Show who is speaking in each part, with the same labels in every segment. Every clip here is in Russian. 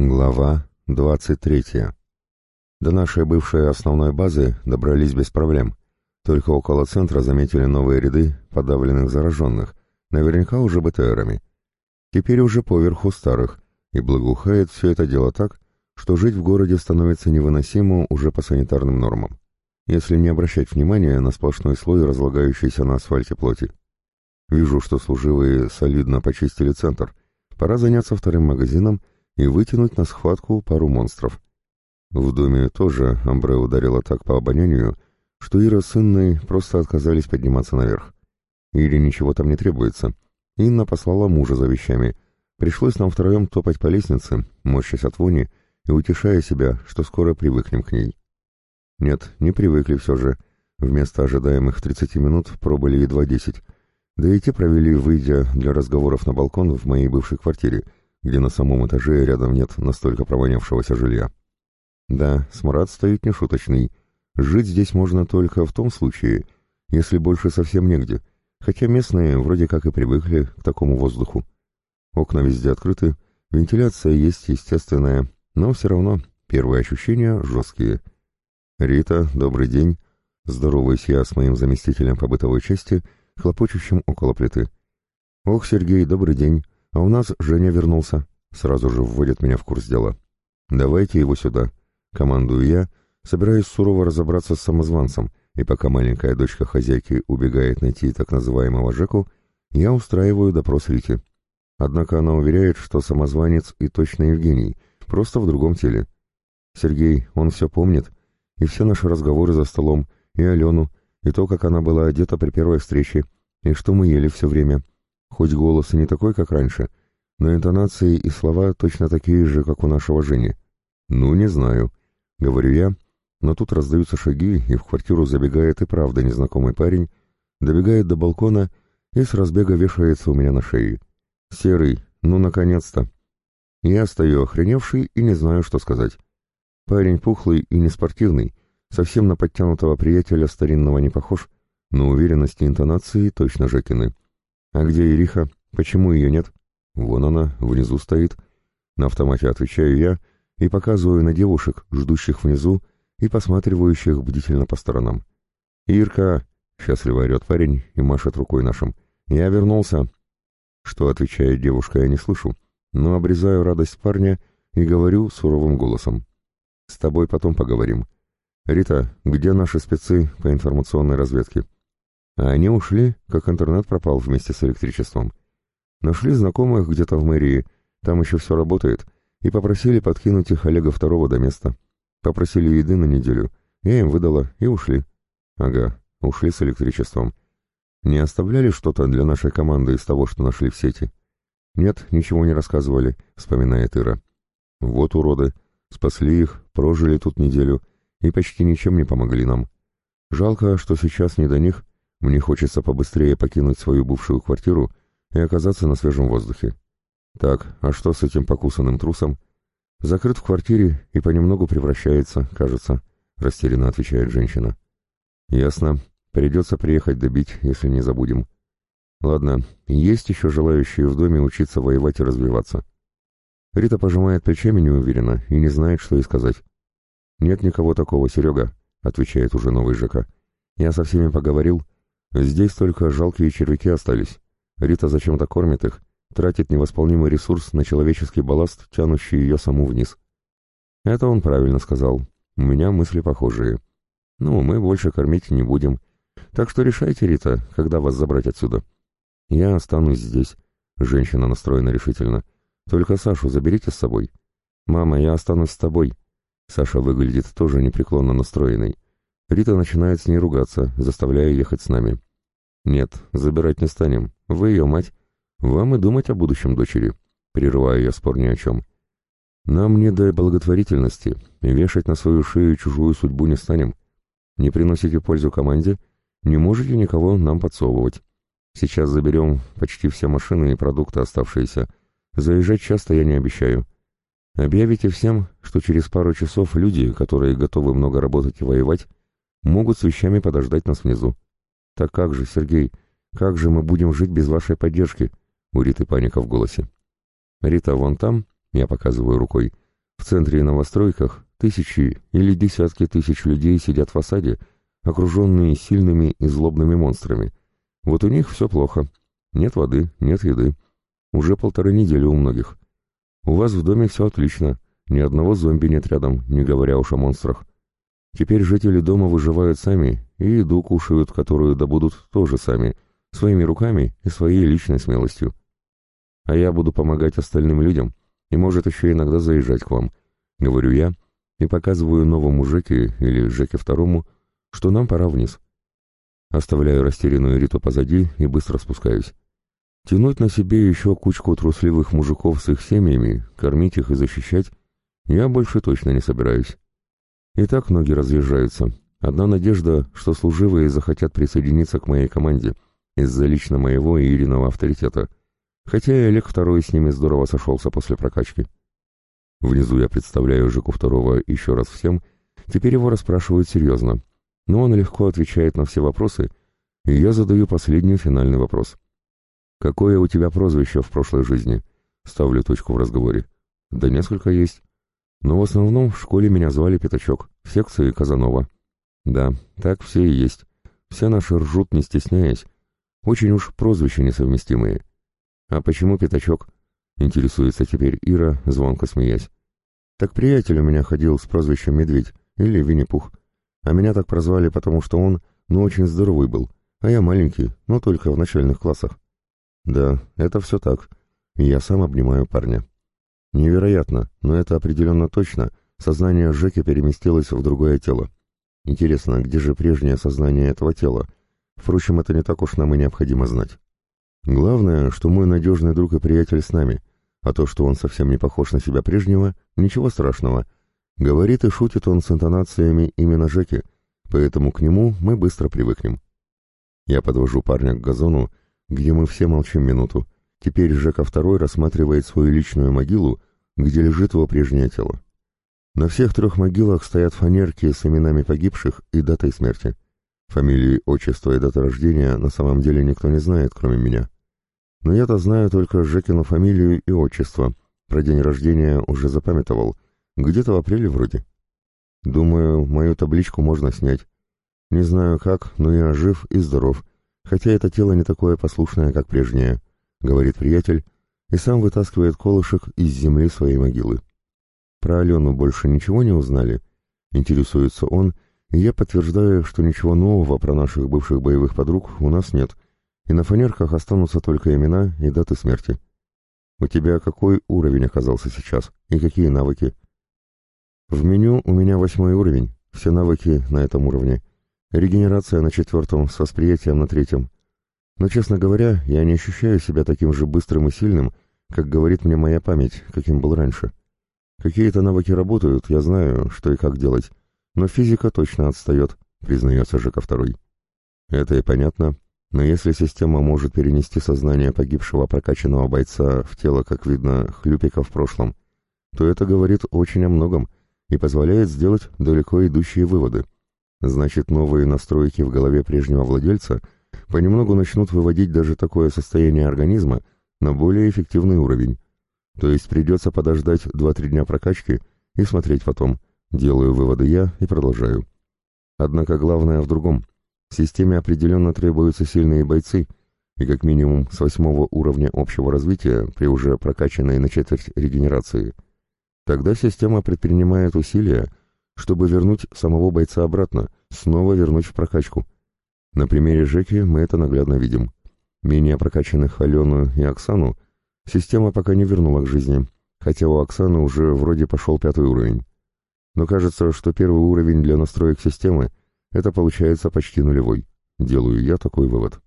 Speaker 1: Глава 23. До нашей бывшей основной базы добрались без проблем. Только около центра заметили новые ряды подавленных зараженных, наверняка уже БТРами. Теперь уже поверху старых, и благоухает все это дело так, что жить в городе становится невыносимо уже по санитарным нормам, если не обращать внимания на сплошной слой разлагающейся на асфальте плоти. Вижу, что служивые солидно почистили центр. Пора заняться вторым магазином и вытянуть на схватку пару монстров. В доме тоже Амбре ударила так по обонянию, что Ира с Инной просто отказались подниматься наверх. Ире ничего там не требуется. Инна послала мужа за вещами. Пришлось нам втроем топать по лестнице, морщась от вони и утешая себя, что скоро привыкнем к ней. Нет, не привыкли все же. Вместо ожидаемых 30 минут пробыли едва 10. Да и те провели, выйдя для разговоров на балкон в моей бывшей квартире — где на самом этаже рядом нет настолько провонявшегося жилья. Да, смрад стоит нешуточный. Жить здесь можно только в том случае, если больше совсем негде, хотя местные вроде как и привыкли к такому воздуху. Окна везде открыты, вентиляция есть естественная, но все равно первые ощущения жесткие. «Рита, добрый день!» Здороваюсь я с моим заместителем по бытовой части, хлопочущим около плиты. «Ох, Сергей, добрый день!» А у нас Женя вернулся. Сразу же вводит меня в курс дела. Давайте его сюда. Командую я, собираюсь сурово разобраться с самозванцем, и пока маленькая дочка хозяйки убегает найти так называемого Жеку, я устраиваю допрос Рите. Однако она уверяет, что самозванец и точно Евгений, просто в другом теле. Сергей, он все помнит, и все наши разговоры за столом, и Алену, и то, как она была одета при первой встрече, и что мы ели все время — Хоть голос и не такой, как раньше, но интонации и слова точно такие же, как у нашего Жени. «Ну, не знаю», — говорю я, но тут раздаются шаги, и в квартиру забегает и правда незнакомый парень, добегает до балкона и с разбега вешается у меня на шее. «Серый, ну, наконец-то!» Я стою охреневший и не знаю, что сказать. Парень пухлый и неспортивный, совсем на подтянутого приятеля старинного не похож, но уверенности интонации точно Жекины. «А где Ириха? Почему ее нет?» «Вон она, внизу стоит». На автомате отвечаю я и показываю на девушек, ждущих внизу и посматривающих бдительно по сторонам. «Ирка!» — счастливо орет парень и машет рукой нашим. «Я вернулся!» Что отвечает девушка, я не слышу, но обрезаю радость парня и говорю суровым голосом. «С тобой потом поговорим. Рита, где наши спецы по информационной разведке?» А они ушли, как интернет пропал вместе с электричеством. Нашли знакомых где-то в мэрии, там еще все работает, и попросили подкинуть их Олега Второго до места. Попросили еды на неделю. Я им выдала, и ушли. Ага, ушли с электричеством. Не оставляли что-то для нашей команды из того, что нашли в сети? Нет, ничего не рассказывали, вспоминает Ира. Вот уроды. Спасли их, прожили тут неделю и почти ничем не помогли нам. Жалко, что сейчас не до них, мне хочется побыстрее покинуть свою бывшую квартиру и оказаться на свежем воздухе. Так, а что с этим покусанным трусом? Закрыт в квартире и понемногу превращается, кажется, растерянно отвечает женщина. Ясно. Придется приехать добить, если не забудем. Ладно, есть еще желающие в доме учиться воевать и развиваться. Рита пожимает плечами неуверенно и не знает, что ей сказать. «Нет никого такого, Серега», — отвечает уже новый ЖК. «Я со всеми поговорил, Здесь только жалкие червяки остались. Рита зачем-то кормит их, тратит невосполнимый ресурс на человеческий балласт, тянущий ее саму вниз. Это он правильно сказал. У меня мысли похожие. Ну, мы больше кормить не будем. Так что решайте, Рита, когда вас забрать отсюда. Я останусь здесь. Женщина настроена решительно. Только Сашу заберите с собой. Мама, я останусь с тобой. Саша выглядит тоже непреклонно настроенной. Рита начинает с ней ругаться, заставляя ехать с нами. «Нет, забирать не станем. Вы ее мать. Вам и думать о будущем дочери», — прерываю я спор ни о чем. «Нам не до благотворительности, вешать на свою шею чужую судьбу не станем. Не приносите пользу команде, не можете никого нам подсовывать. Сейчас заберем почти все машины и продукты оставшиеся. Заезжать часто я не обещаю. Объявите всем, что через пару часов люди, которые готовы много работать и воевать, могут с вещами подождать нас внизу. Так как же, Сергей, как же мы будем жить без вашей поддержки? У Риты паника в голосе. Рита вон там, я показываю рукой, центре и новостройках тысячи или десятки тысяч людей сидят в осаде, окруженные сильными и злобными монстрами. Вот у них все плохо. Нет воды, нет еды. Уже полторы недели у многих. У вас в доме все отлично. Ни одного зомби нет рядом, не говоря уж о монстрах. Теперь жители дома выживают сами и еду кушают, которую добудут тоже сами, своими руками и своей личной смелостью. А я буду помогать остальным людям и, может, еще иногда заезжать к вам, говорю я, и показываю новому Жеке или Жеке второму, что нам пора вниз. Оставляю растерянную Риту позади и быстро спускаюсь. Тянуть на себе еще кучку трусливых мужиков с их семьями, кормить их и защищать я больше точно не собираюсь. И так ноги разъезжаются. Одна надежда, что служивые захотят присоединиться к моей команде из-за лично моего и Ириного авторитета, хотя и Олег Второй с ними здорово сошелся после прокачки. Внизу я представляю Жеку Второго еще раз всем, теперь его расспрашивают серьезно, но он легко отвечает на все вопросы, и я задаю последний финальный вопрос. «Какое у тебя прозвище в прошлой жизни?» Ставлю точку в разговоре. «Да несколько есть. Но в основном в школе меня звали Пятачок, в секции Казанова. Да, так все и есть. Все наши ржут, не стесняясь. Очень уж прозвища несовместимые. А почему Пятачок? Интересуется теперь Ира, звонко смеясь. Так приятель у меня ходил с прозвищем Медведь или Винни-Пух. А меня так прозвали, потому что он, ну, очень здоровый был, а я маленький, но только в начальных классах. Да, это все так. Я сам обнимаю парня. Невероятно, но это определенно точно. Сознание Жеки переместилось в другое тело. Интересно, где же прежнее сознание этого тела? Впрочем, это не так уж нам и необходимо знать. Главное, что мой надежный друг и приятель с нами, а то, что он совсем не похож на себя прежнего, ничего страшного. Говорит и шутит он с интонациями именно Жеки, поэтому к нему мы быстро привыкнем. Я подвожу парня к газону, где мы все молчим минуту, Теперь Жека второй рассматривает свою личную могилу, где лежит его прежнее тело. На всех трех могилах стоят фанерки с именами погибших и датой смерти. Фамилии, отчества и даты рождения на самом деле никто не знает, кроме меня. Но я-то знаю только Жекину фамилию и отчество. Про день рождения уже запамятовал. Где-то в апреле вроде. Думаю, мою табличку можно снять. Не знаю как, но я жив и здоров, хотя это тело не такое послушное, как прежнее. — говорит приятель, и сам вытаскивает колышек из земли своей могилы. Про Алену больше ничего не узнали? Интересуется он, и я подтверждаю, что ничего нового про наших бывших боевых подруг у нас нет, и на фанерках останутся только имена и даты смерти. У тебя какой уровень оказался сейчас, и какие навыки? В меню у меня восьмой уровень, все навыки на этом уровне. Регенерация на четвертом, с восприятием на третьем. Но, честно говоря, я не ощущаю себя таким же быстрым и сильным, как говорит мне моя память, каким был раньше. Какие-то навыки работают, я знаю, что и как делать, но физика точно отстает, признается Жека второй. Это и понятно, но если система может перенести сознание погибшего прокачанного бойца в тело, как видно, хлюпика в прошлом, то это говорит очень о многом и позволяет сделать далеко идущие выводы. Значит, новые настройки в голове прежнего владельца — понемногу начнут выводить даже такое состояние организма на более эффективный уровень. То есть придется подождать 2-3 дня прокачки и смотреть потом. Делаю выводы я и продолжаю. Однако главное в другом. Системе определенно требуются сильные бойцы, и как минимум с восьмого уровня общего развития при уже прокачанной на четверть регенерации. Тогда система предпринимает усилия, чтобы вернуть самого бойца обратно, снова вернуть в прокачку – на примере Жеки мы это наглядно видим. Менее прокачанных Алену и Оксану система пока не вернула к жизни, хотя у Оксаны уже вроде пошел пятый уровень. Но кажется, что первый уровень для настроек системы — это получается почти нулевой. Делаю я такой вывод.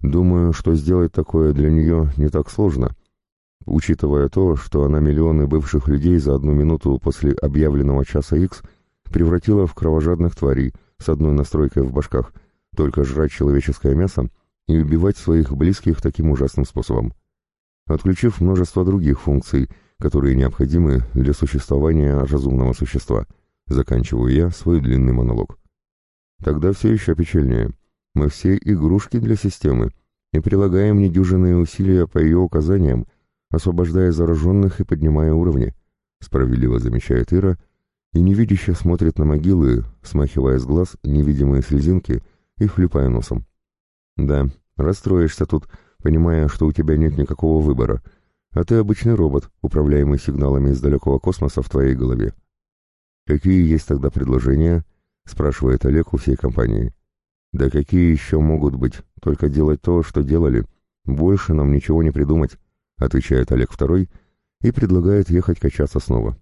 Speaker 1: Думаю, что сделать такое для нее не так сложно, учитывая то, что она миллионы бывших людей за одну минуту после объявленного часа X превратила в кровожадных тварей с одной настройкой в башках — только жрать человеческое мясо и убивать своих близких таким ужасным способом, отключив множество других функций, которые необходимы для существования разумного существа. Заканчиваю я свой длинный монолог. Тогда все еще печальнее. Мы все игрушки для системы и прилагаем недюжинные усилия по ее указаниям, освобождая зараженных и поднимая уровни. справедливо замечает Ира, и невидяще смотрит на могилы, смахивая с глаз невидимые слезинки и хлюпая носом. Да, расстроишься тут, понимая, что у тебя нет никакого выбора, а ты обычный робот, управляемый сигналами из далекого космоса в твоей голове. «Какие есть тогда предложения?» — спрашивает Олег у всей компании. «Да какие еще могут быть? Только делать то, что делали. Больше нам ничего не придумать», — отвечает Олег Второй и предлагает ехать качаться снова.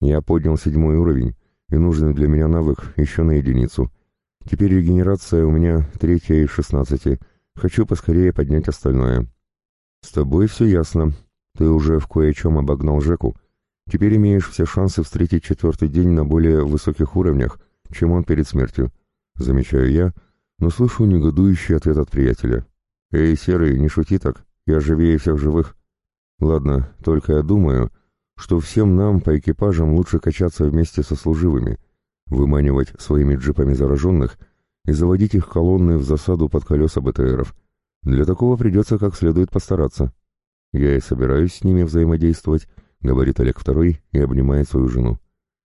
Speaker 1: «Я поднял седьмой уровень, и нужный для меня навык еще на единицу. Теперь регенерация у меня третья из шестнадцати. Хочу поскорее поднять остальное». «С тобой все ясно. Ты уже в кое-чем обогнал Жеку. Теперь имеешь все шансы встретить четвертый день на более высоких уровнях, чем он перед смертью. Замечаю я, но слышу негодующий ответ от приятеля. «Эй, Серый, не шути так, я живее всех живых». Ладно, только я думаю, что всем нам по экипажам лучше качаться вместе со служивыми, выманивать своими джипами зараженных и заводить их колонны в засаду под колеса БТРов. Для такого придется как следует постараться. Я и собираюсь с ними взаимодействовать, говорит Олег Второй и обнимает свою жену.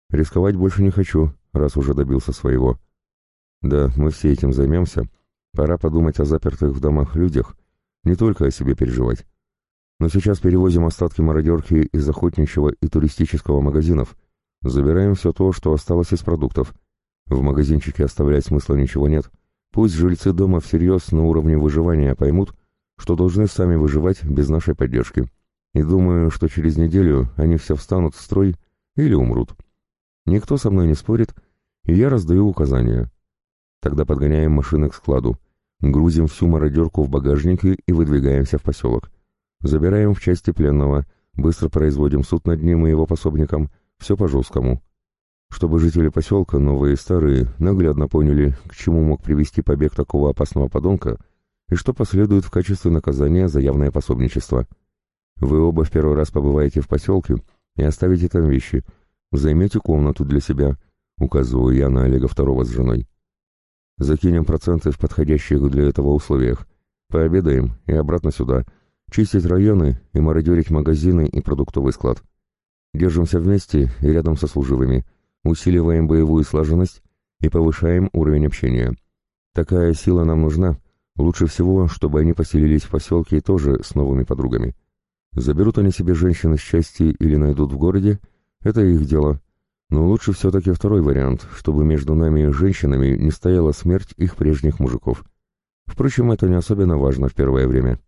Speaker 1: Рисковать больше не хочу, раз уже добился своего. Да, мы все этим займемся. Пора подумать о запертых в домах людях, не только о себе переживать. Но сейчас перевозим остатки мародерки из охотничьего и туристического магазинов. Забираем все то, что осталось из продуктов. В магазинчике оставлять смысла ничего нет. Пусть жильцы дома всерьез на уровне выживания поймут, что должны сами выживать без нашей поддержки и думаю, что через неделю они все встанут в строй или умрут. Никто со мной не спорит, и я раздаю указания. Тогда подгоняем машины к складу, грузим всю мародерку в багажники и выдвигаемся в поселок. Забираем в части пленного, быстро производим суд над ним и его пособникам, все по-жесткому. Чтобы жители поселка, новые и старые, наглядно поняли, к чему мог привести побег такого опасного подонка, и что последует в качестве наказания за явное пособничество. Вы оба в первый раз побываете в поселке и оставите там вещи. Займете комнату для себя, указываю я на Олега Второго с женой. Закинем проценты в подходящих для этого условиях. Пообедаем и обратно сюда. Чистить районы и мародерить магазины и продуктовый склад. Держимся вместе и рядом со служивыми. Усиливаем боевую слаженность и повышаем уровень общения. Такая сила нам нужна. Лучше всего, чтобы они поселились в поселке тоже с новыми подругами. Заберут они себе женщины счастья или найдут в городе, это их дело. Но лучше все-таки второй вариант, чтобы между нами и женщинами не стояла смерть их прежних мужиков. Впрочем, это не особенно важно в первое время.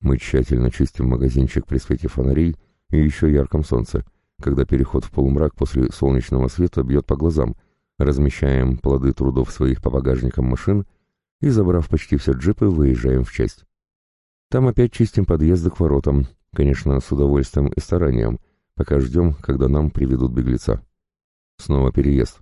Speaker 1: Мы тщательно чистим магазинчик при свете фонарей и еще ярком солнце, когда переход в полумрак после солнечного света бьет по глазам, размещаем плоды трудов своих по багажникам машин и, забрав почти все джипы, выезжаем в часть. Там опять чистим подъезды к воротам, конечно, с удовольствием и старанием, пока ждем, когда нам приведут беглеца. Снова переезд.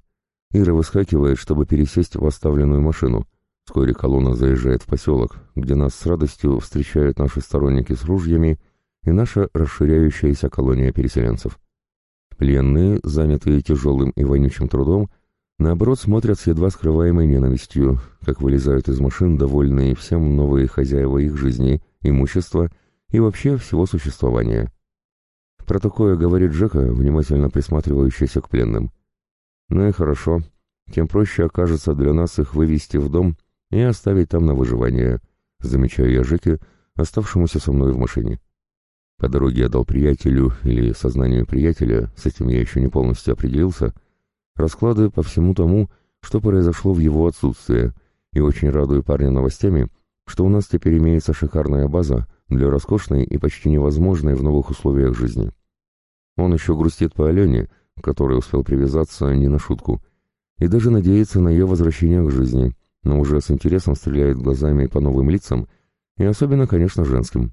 Speaker 1: Ира выскакивает, чтобы пересесть в оставленную машину. Вскоре колонна заезжает в поселок, где нас с радостью встречают наши сторонники с ружьями и наша расширяющаяся колония переселенцев. Пленные, занятые тяжелым и вонючим трудом, наоборот смотрят с едва скрываемой ненавистью, как вылезают из машин довольные всем новые хозяева их жизни имущества и вообще всего существования. Про такое говорит Джека, внимательно присматривающийся к пленным. Ну и хорошо, тем проще окажется для нас их вывести в дом и оставить там на выживание, замечаю я Жеке, оставшемуся со мной в машине. По дороге я дал приятелю или сознанию приятеля, с этим я еще не полностью определился, расклады по всему тому, что произошло в его отсутствие, и очень радую парня новостями, что у нас теперь имеется шикарная база для роскошной и почти невозможной в новых условиях жизни. Он еще грустит по Алене, который успел привязаться не на шутку, и даже надеется на ее возвращение к жизни, но уже с интересом стреляет глазами по новым лицам, и особенно, конечно, женским.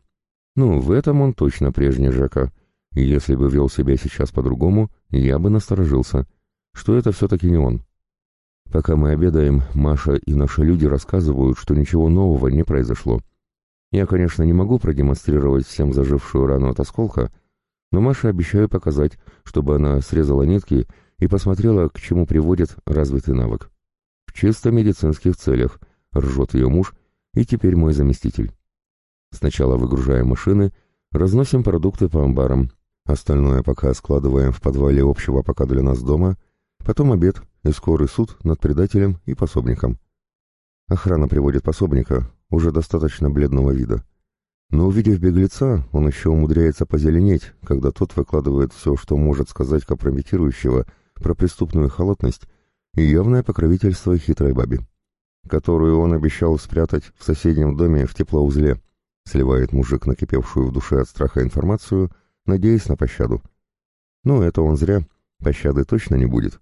Speaker 1: Ну, в этом он точно прежний Жека, и если бы вел себя сейчас по-другому, я бы насторожился, что это все-таки не он. Пока мы обедаем, Маша и наши люди рассказывают, что ничего нового не произошло. Я, конечно, не могу продемонстрировать всем зажившую рану от осколка, но Маше обещаю показать, чтобы она срезала нитки и посмотрела, к чему приводит развитый навык. В чисто медицинских целях, ржет ее муж и теперь мой заместитель. Сначала выгружаем машины, разносим продукты по амбарам, Остальное пока складываем в подвале общего пока для нас дома, потом обед и скорый суд над предателем и пособником. Охрана приводит пособника, уже достаточно бледного вида. Но увидев беглеца, он еще умудряется позеленеть, когда тот выкладывает все, что может сказать компрометирующего про преступную халатность и явное покровительство хитрой бабе, которую он обещал спрятать в соседнем доме в теплоузле, сливает мужик накипевшую в душе от страха информацию, надеясь на пощаду. Ну, это он зря, пощады точно не будет.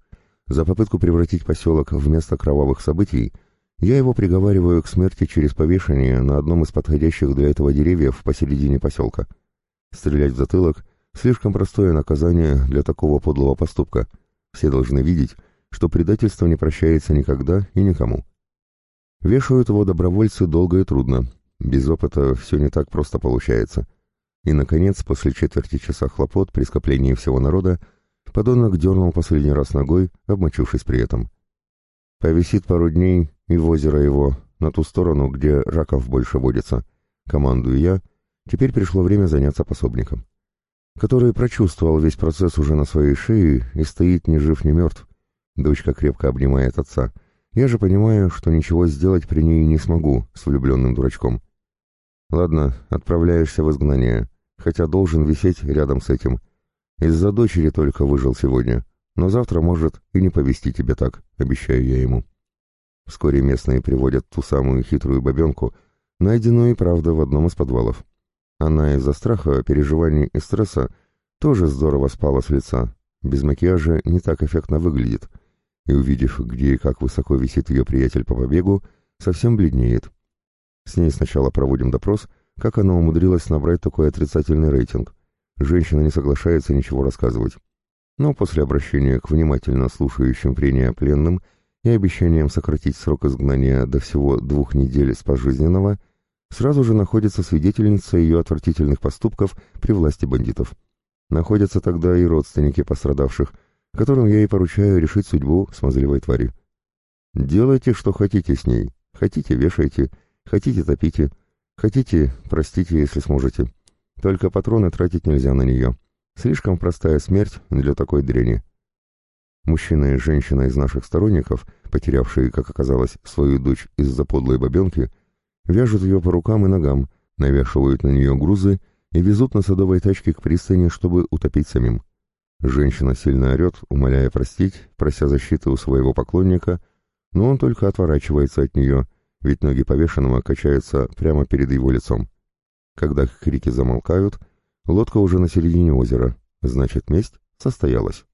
Speaker 1: За попытку превратить поселок в место кровавых событий – я его приговариваю к смерти через повешение на одном из подходящих для этого деревьев посередине поселка. Стрелять в затылок — слишком простое наказание для такого подлого поступка. Все должны видеть, что предательство не прощается никогда и никому. Вешают его добровольцы долго и трудно. Без опыта все не так просто получается. И, наконец, после четверти часа хлопот при скоплении всего народа, подонок дернул последний раз ногой, обмочившись при этом. Повисит пару дней и в озеро его, на ту сторону, где раков больше водится. Командую я, теперь пришло время заняться пособником. Который прочувствовал весь процесс уже на своей шее и стоит ни жив, ни мертв. Дочка крепко обнимает отца. Я же понимаю, что ничего сделать при ней не смогу с влюбленным дурачком. Ладно, отправляешься в изгнание, хотя должен висеть рядом с этим. Из-за дочери только выжил сегодня, но завтра может и не повести тебе так, обещаю я ему. Вскоре местные приводят ту самую хитрую бабенку, найденную и правда в одном из подвалов. Она из-за страха, переживаний и стресса тоже здорово спала с лица, без макияжа не так эффектно выглядит, и, увидев, где и как высоко висит ее приятель по побегу, совсем бледнеет. С ней сначала проводим допрос, как она умудрилась набрать такой отрицательный рейтинг. Женщина не соглашается ничего рассказывать. Но после обращения к внимательно слушающим прения пленным – и обещанием сократить срок изгнания до всего двух недель с пожизненного, сразу же находится свидетельница ее отвратительных поступков при власти бандитов. Находятся тогда и родственники пострадавших, которым я и поручаю решить судьбу смазливой твари. Делайте, что хотите с ней. Хотите — вешайте, хотите — топите, хотите — простите, если сможете. Только патроны тратить нельзя на нее. Слишком простая смерть для такой дряни. Мужчина и женщина из наших сторонников, потерявшие, как оказалось, свою дочь из-за подлой бабенки, вяжут ее по рукам и ногам, навешивают на нее грузы и везут на садовой тачке к пристани, чтобы утопить самим. Женщина сильно орет, умоляя простить, прося защиты у своего поклонника, но он только отворачивается от нее, ведь ноги повешенного качаются прямо перед его лицом. Когда крики замолкают, лодка уже на середине озера, значит, месть состоялась.